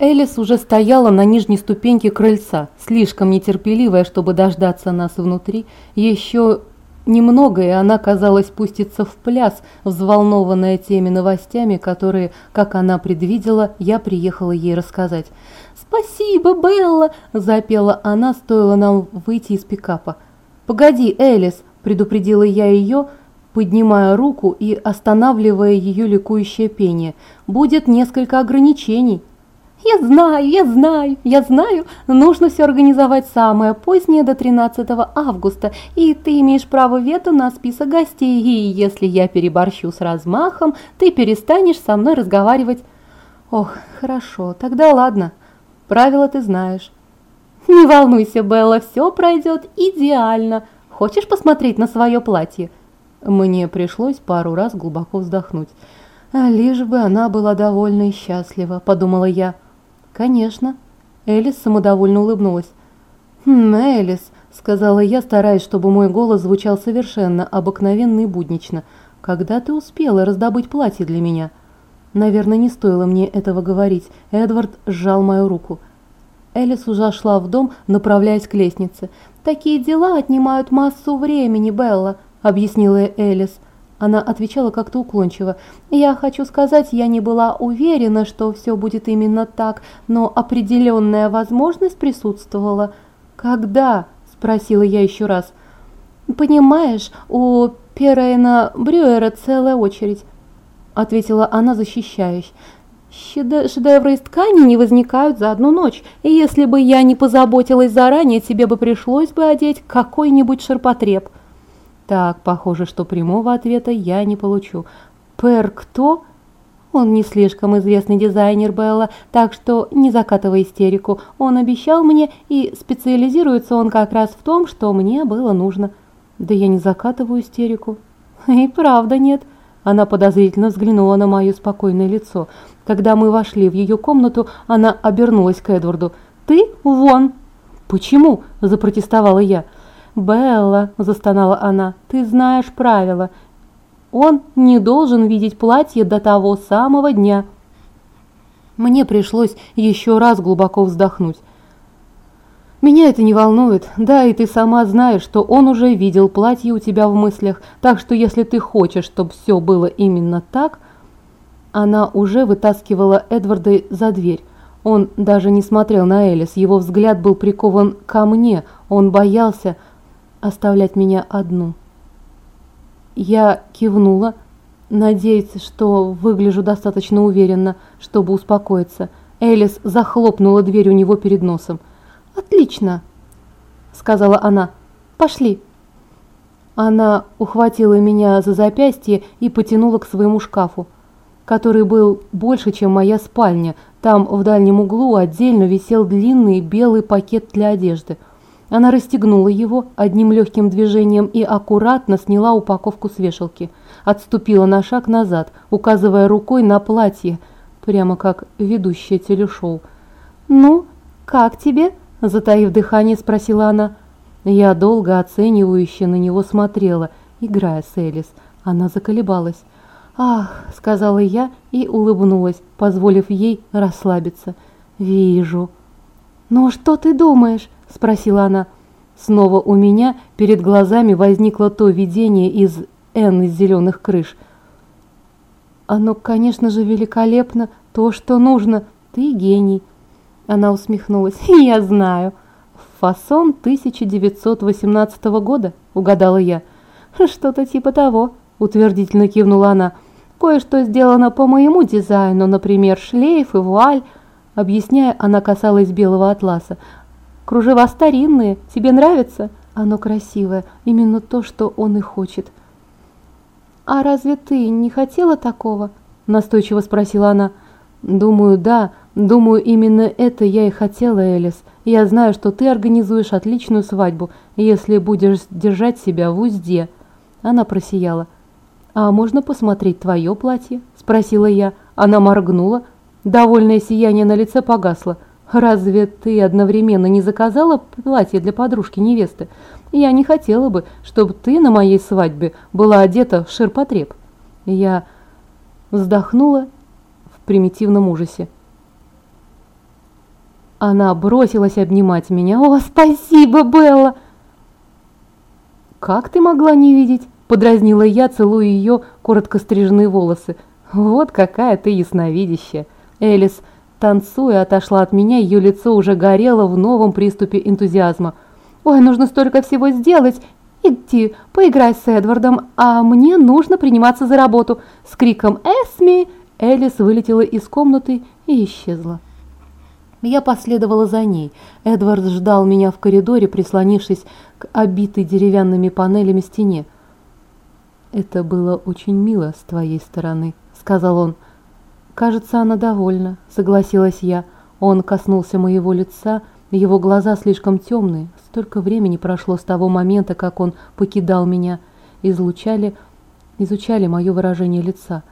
Элис уже стояла на нижней ступеньке крыльца, слишком нетерпеливая, чтобы дождаться нас внутри. Еще немного, и она, казалось, пустится в пляс, взволнованная теми новостями, которые, как она предвидела, я приехала ей рассказать. «Спасибо, Белла!» – запела она, стоило нам выйти из пикапа. «Погоди, Элис!» – предупредила я ее, поднимая руку и останавливая ее ликующее пение. «Будет несколько ограничений!» «Я знаю, я знаю, я знаю, нужно все организовать самое позднее до 13 августа, и ты имеешь право вето на список гостей, и если я переборщу с размахом, ты перестанешь со мной разговаривать». «Ох, хорошо, тогда ладно, правила ты знаешь». «Не волнуйся, Белла, все пройдет идеально. Хочешь посмотреть на свое платье?» Мне пришлось пару раз глубоко вздохнуть. «Лишь бы она была довольна и счастлива», – подумала я. «Конечно». Элис самодовольно улыбнулась. «Хм, Элис», — сказала я, стараясь, чтобы мой голос звучал совершенно обыкновенно и буднично. «Когда ты успела раздобыть платье для меня?» Наверное, не стоило мне этого говорить. Эдвард сжал мою руку. Элис уже шла в дом, направляясь к лестнице. «Такие дела отнимают массу времени, Белла», — объяснила Элис. Она отвечала как-то уклончиво. «Я хочу сказать, я не была уверена, что все будет именно так, но определенная возможность присутствовала». «Когда?» – спросила я еще раз. «Понимаешь, у Перейна Брюера целая очередь», – ответила она, защищаясь. «Шедевры из ткани не возникают за одну ночь, и если бы я не позаботилась заранее, тебе бы пришлось бы одеть какой-нибудь ширпотреб». Так, похоже, что прямого ответа я не получу. Пер кто? Он не слишком известный дизайнер Белла, так что не закатывай истерику. Он обещал мне, и специализируется он как раз в том, что мне было нужно. Да я не закатываю истерику. И правда нет. Она подозрительно взглянула на мое спокойное лицо. Когда мы вошли в ее комнату, она обернулась к Эдварду. «Ты вон!» «Почему?» – запротестовала я. «Белла», – застонала она, – «ты знаешь правила. Он не должен видеть платье до того самого дня». Мне пришлось еще раз глубоко вздохнуть. «Меня это не волнует. Да, и ты сама знаешь, что он уже видел платье у тебя в мыслях, так что если ты хочешь, чтобы все было именно так...» Она уже вытаскивала Эдварда за дверь. Он даже не смотрел на Элис, его взгляд был прикован ко мне, он боялся, оставлять меня одну. Я кивнула, надеясь, что выгляжу достаточно уверенно, чтобы успокоиться. Элис захлопнула дверь у него перед носом. «Отлично!» – сказала она. «Пошли!» Она ухватила меня за запястье и потянула к своему шкафу, который был больше, чем моя спальня. Там в дальнем углу отдельно висел длинный белый пакет для одежды – она расстегнула его одним легким движением и аккуратно сняла упаковку с вешалки. Отступила на шаг назад, указывая рукой на платье, прямо как ведущая телешоу. «Ну, как тебе?» – затаив дыхание, спросила она. Я долго оценивающе на него смотрела, играя с Элис. Она заколебалась. «Ах!» – сказала я и улыбнулась, позволив ей расслабиться. «Вижу». «Ну, что ты думаешь?» – спросила она. Снова у меня перед глазами возникло то видение из «Н» из зеленых крыш. «Оно, конечно же, великолепно, то, что нужно. Ты гений». Она усмехнулась. «Я знаю». «Фасон 1918 года», – угадала я. «Что-то типа того», – утвердительно кивнула она. «Кое-что сделано по моему дизайну, например, шлейф и вуаль». Объясняя, она касалась белого атласа. Кружева старинные, тебе нравится? Оно красивое, именно то, что он и хочет. А разве ты не хотела такого? Настойчиво спросила она. Думаю, да. Думаю, именно это я и хотела, Элис. Я знаю, что ты организуешь отличную свадьбу, если будешь держать себя в узде. Она просияла. «А можно посмотреть твое платье?» – спросила я. Она моргнула. Довольное сияние на лице погасло. Разве ты одновременно не заказала платье для подружки невесты? Я не хотела бы, чтобы ты на моей свадьбе была одета в ширпотреб. Я вздохнула в примитивном ужасе. Она бросилась обнимать меня. «О, спасибо, Белла!» «Как ты могла не видеть?» – подразнила я, целуя ее коротко стриженные волосы. «Вот какая ты ясновидящая!» Элис, танцуя, отошла от меня, ее лицо уже горело в новом приступе энтузиазма. «Ой, нужно столько всего сделать! Иди, поиграй с Эдвардом, а мне нужно приниматься за работу!» С криком «Эсми!» Элис вылетела из комнаты и исчезла. Я последовала за ней. Эдвард ждал меня в коридоре, прислонившись к обитой деревянными панелями стене. «Это было очень мило с твоей стороны», — сказал он. «Кажется, она довольна», — согласилась я. Он коснулся моего лица, его глаза слишком темные. Столько времени прошло с того момента, как он покидал меня. Излучали, изучали мое выражение лица.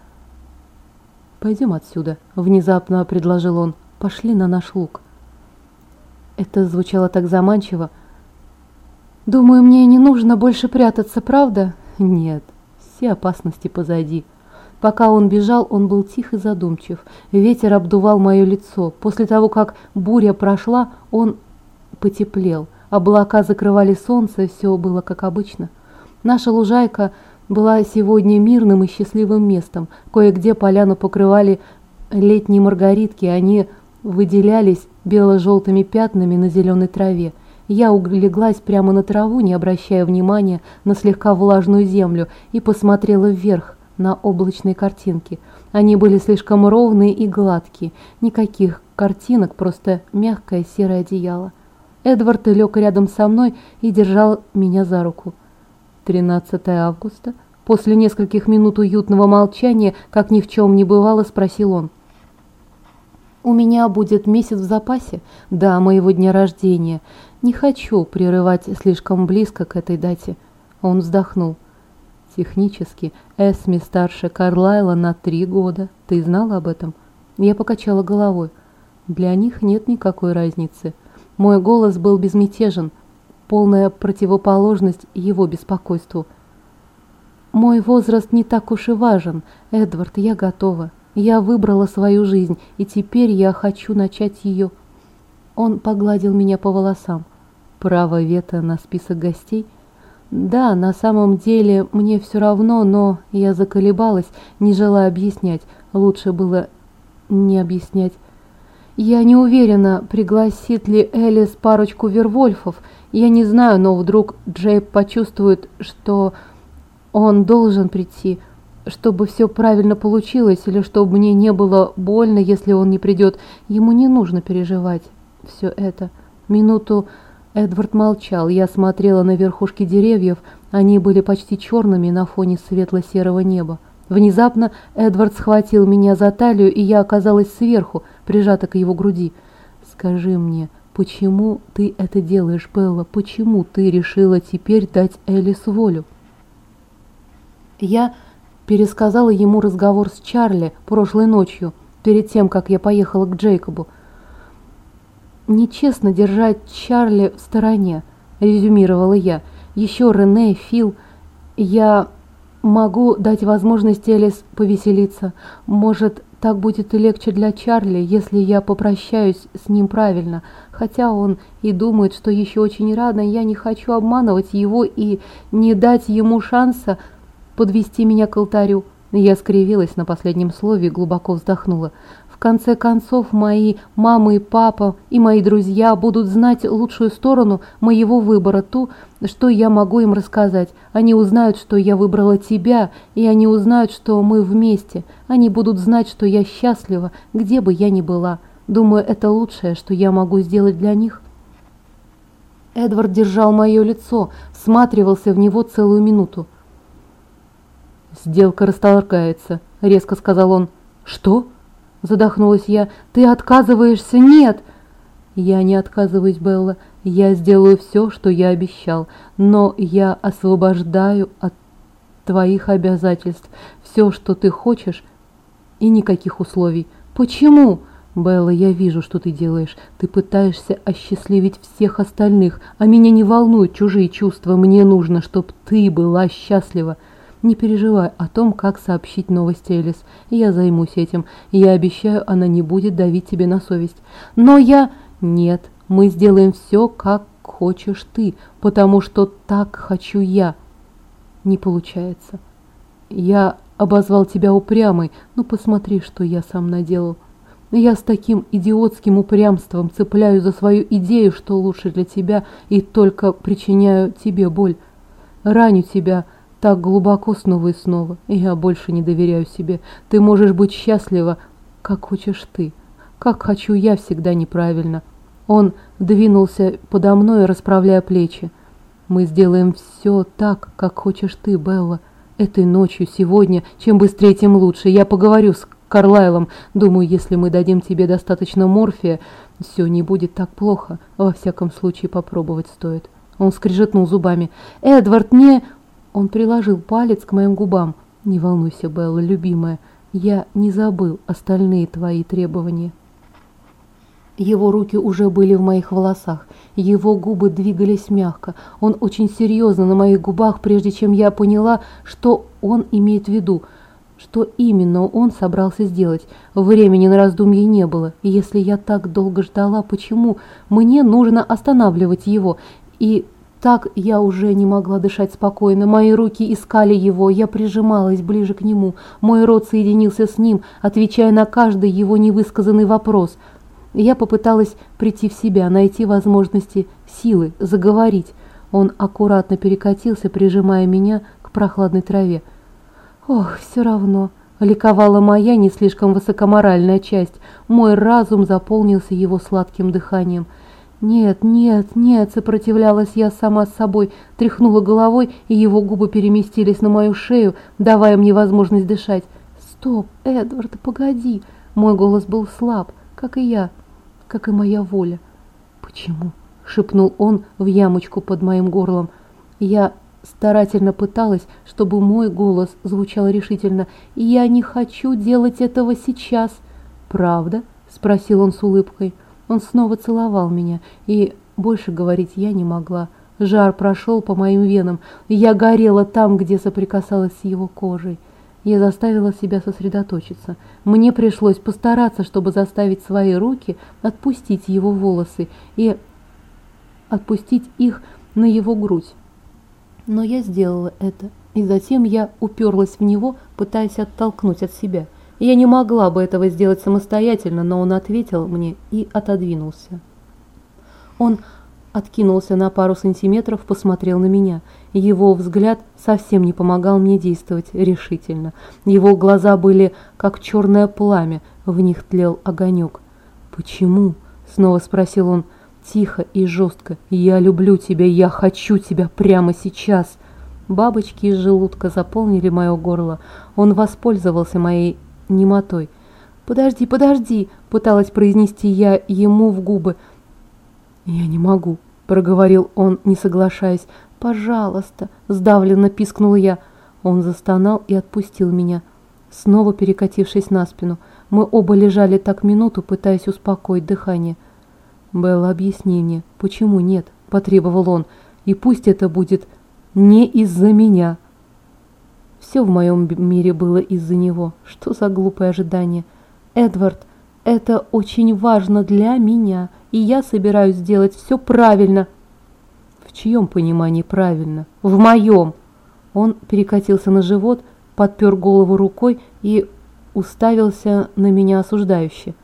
«Пойдем отсюда», — внезапно предложил он. Пошли на наш луг. Это звучало так заманчиво. Думаю, мне не нужно больше прятаться, правда? Нет, все опасности позади. Пока он бежал, он был тих и задумчив. Ветер обдувал мое лицо. После того, как буря прошла, он потеплел. Облака закрывали солнце, все было как обычно. Наша лужайка была сегодня мирным и счастливым местом. Кое-где поляну покрывали летние маргаритки, они выделялись бело-желтыми пятнами на зеленой траве. Я улеглась прямо на траву, не обращая внимания на слегка влажную землю, и посмотрела вверх на облачные картинки. Они были слишком ровные и гладкие. Никаких картинок, просто мягкое серое одеяло. Эдвард лег рядом со мной и держал меня за руку. 13 августа. После нескольких минут уютного молчания, как ни в чем не бывало, спросил он. У меня будет месяц в запасе до моего дня рождения. Не хочу прерывать слишком близко к этой дате. Он вздохнул. Технически Эсми старше Карлайла на три года. Ты знала об этом? Я покачала головой. Для них нет никакой разницы. Мой голос был безмятежен, полная противоположность его беспокойству. Мой возраст не так уж и важен. Эдвард, я готова. Я выбрала свою жизнь, и теперь я хочу начать ее. Он погладил меня по волосам. Право вето на список гостей? Да, на самом деле мне все равно, но я заколебалась, не желая объяснять. Лучше было не объяснять. Я не уверена, пригласит ли Элис парочку вервольфов. Я не знаю, но вдруг Джейб почувствует, что он должен прийти чтобы все правильно получилось или чтобы мне не было больно, если он не придет. Ему не нужно переживать все это. Минуту Эдвард молчал. Я смотрела на верхушки деревьев. Они были почти черными на фоне светло-серого неба. Внезапно Эдвард схватил меня за талию, и я оказалась сверху, прижата к его груди. «Скажи мне, почему ты это делаешь, Белла? Почему ты решила теперь дать Элис волю?» Я пересказала ему разговор с Чарли прошлой ночью, перед тем, как я поехала к Джейкобу. «Нечестно держать Чарли в стороне», – резюмировала я. «Еще Рене, Фил. Я могу дать возможность Элис повеселиться. Может, так будет и легче для Чарли, если я попрощаюсь с ним правильно. Хотя он и думает, что еще очень рано, я не хочу обманывать его и не дать ему шанса подвести меня к алтарю. Я скривилась на последнем слове и глубоко вздохнула. В конце концов, мои мама и папа и мои друзья будут знать лучшую сторону моего выбора, ту, что я могу им рассказать. Они узнают, что я выбрала тебя, и они узнают, что мы вместе. Они будут знать, что я счастлива, где бы я ни была. Думаю, это лучшее, что я могу сделать для них. Эдвард держал мое лицо, всматривался в него целую минуту. «Сделка расторгается», — резко сказал он. «Что?» — задохнулась я. «Ты отказываешься? Нет!» «Я не отказываюсь, Белла. Я сделаю все, что я обещал. Но я освобождаю от твоих обязательств все, что ты хочешь, и никаких условий. Почему?» «Белла, я вижу, что ты делаешь. Ты пытаешься осчастливить всех остальных, а меня не волнуют чужие чувства. Мне нужно, чтобы ты была счастлива». Не переживай о том, как сообщить новости Элис. Я займусь этим. Я обещаю, она не будет давить тебе на совесть. Но я Нет, мы сделаем все, как хочешь ты, потому что так хочу я. Не получается. Я обозвал тебя упрямой, ну посмотри, что я сам наделал. Я с таким идиотским упрямством цепляю за свою идею, что лучше для тебя, и только причиняю тебе боль. Раню тебя так глубоко снова и снова. Я больше не доверяю себе. Ты можешь быть счастлива, как хочешь ты. Как хочу я всегда неправильно. Он двинулся подо мной, расправляя плечи. Мы сделаем все так, как хочешь ты, Белла. Этой ночью, сегодня, чем быстрее, тем лучше. Я поговорю с Карлайлом. Думаю, если мы дадим тебе достаточно морфия, все не будет так плохо. Во всяком случае, попробовать стоит. Он скрежетнул зубами. «Эдвард, не...» Он приложил палец к моим губам. «Не волнуйся, Белла, любимая. Я не забыл остальные твои требования». Его руки уже были в моих волосах, его губы двигались мягко. Он очень серьезно на моих губах, прежде чем я поняла, что он имеет в виду, что именно он собрался сделать. Времени на раздумье не было, и если я так долго ждала, почему мне нужно останавливать его? И так я уже не могла дышать спокойно. Мои руки искали его, я прижималась ближе к нему. Мой рот соединился с ним, отвечая на каждый его невысказанный вопрос – я попыталась прийти в себя, найти возможности силы, заговорить. Он аккуратно перекатился, прижимая меня к прохладной траве. Ох, все равно. Ликовала моя не слишком высокоморальная часть. Мой разум заполнился его сладким дыханием. «Нет, нет, нет!» – сопротивлялась я сама с собой, тряхнула головой, и его губы переместились на мою шею, давая мне возможность дышать. «Стоп, Эдвард, погоди!» Мой голос был слаб, как и я как и моя воля. «Почему?» – шепнул он в ямочку под моим горлом. Я старательно пыталась, чтобы мой голос звучал решительно. «Я не хочу делать этого сейчас». «Правда?» – спросил он с улыбкой. Он снова целовал меня, и больше говорить я не могла. Жар прошел по моим венам, и я горела там, где соприкасалась с его кожей. Я заставила себя сосредоточиться. Мне пришлось постараться, чтобы заставить свои руки отпустить его волосы и отпустить их на его грудь. Но я сделала это, и затем я уперлась в него, пытаясь оттолкнуть от себя. Я не могла бы этого сделать самостоятельно, но он ответил мне и отодвинулся. Он откинулся на пару сантиметров, посмотрел на меня. Его взгляд совсем не помогал мне действовать решительно. Его глаза были как черное пламя, в них тлел огонек. «Почему?» — снова спросил он, тихо и жестко. «Я люблю тебя, я хочу тебя прямо сейчас!» Бабочки из желудка заполнили мое горло. Он воспользовался моей немотой. «Подожди, подожди!» — пыталась произнести я ему в губы. «Я не могу», — проговорил он, не соглашаясь. «Пожалуйста», — сдавленно пискнул я. Он застонал и отпустил меня, снова перекатившись на спину. Мы оба лежали так минуту, пытаясь успокоить дыхание. «Белла, объясни мне, почему нет?» – потребовал он. «И пусть это будет не из-за меня». Все в моем мире было из-за него. Что за глупое ожидание? «Эдвард, это очень важно для меня, и я собираюсь сделать все правильно. В чьем понимании правильно? В моем. Он перекатился на живот, подпер голову рукой и уставился на меня осуждающе.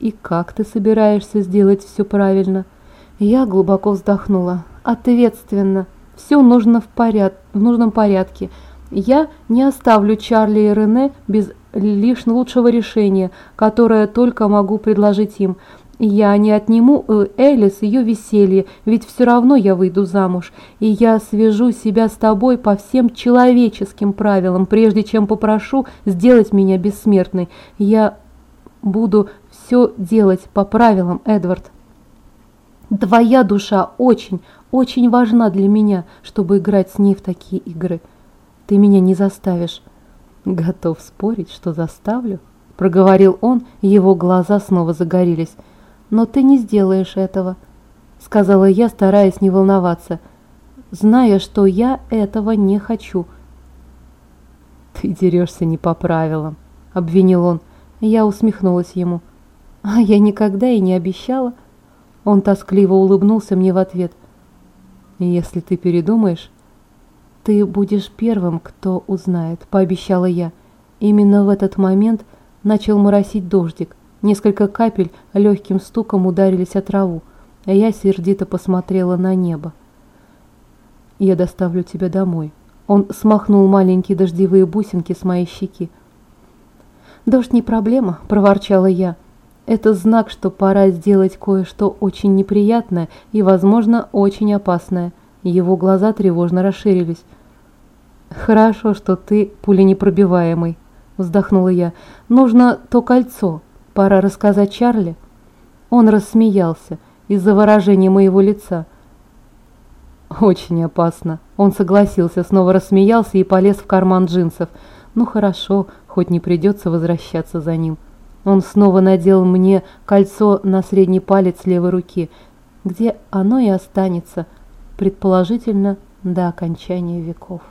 «И как ты собираешься сделать все правильно?» Я глубоко вздохнула. «Ответственно. Все нужно в, поряд... в нужном порядке. Я не оставлю Чарли и Рене без лишь лучшего решения, которое только могу предложить им. Я не отниму у Элис ее веселье, ведь все равно я выйду замуж, и я свяжу себя с тобой по всем человеческим правилам, прежде чем попрошу сделать меня бессмертной. Я буду все делать по правилам, Эдвард. Твоя душа очень, очень важна для меня, чтобы играть с ней в такие игры. Ты меня не заставишь. «Готов спорить, что заставлю?» – проговорил он, и его глаза снова загорелись. «Но ты не сделаешь этого», – сказала я, стараясь не волноваться, зная, что я этого не хочу. «Ты дерешься не по правилам», – обвинил он. Я усмехнулась ему. А я никогда и не обещала. Он тоскливо улыбнулся мне в ответ. Если ты передумаешь, ты будешь первым, кто узнает, пообещала я. Именно в этот момент начал моросить дождик. Несколько капель легким стуком ударились о траву, а я сердито посмотрела на небо. «Я доставлю тебя домой». Он смахнул маленькие дождевые бусинки с моей щеки. «Дождь не проблема», – проворчала я. «Это знак, что пора сделать кое-что очень неприятное и, возможно, очень опасное». Его глаза тревожно расширились. «Хорошо, что ты пуленепробиваемый», – вздохнула я. «Нужно то кольцо. Пора рассказать Чарли». Он рассмеялся из-за выражения моего лица. «Очень опасно». Он согласился, снова рассмеялся и полез в карман джинсов. «Ну хорошо, хоть не придется возвращаться за ним». Он снова надел мне кольцо на средний палец левой руки, где оно и останется, предположительно, до окончания веков.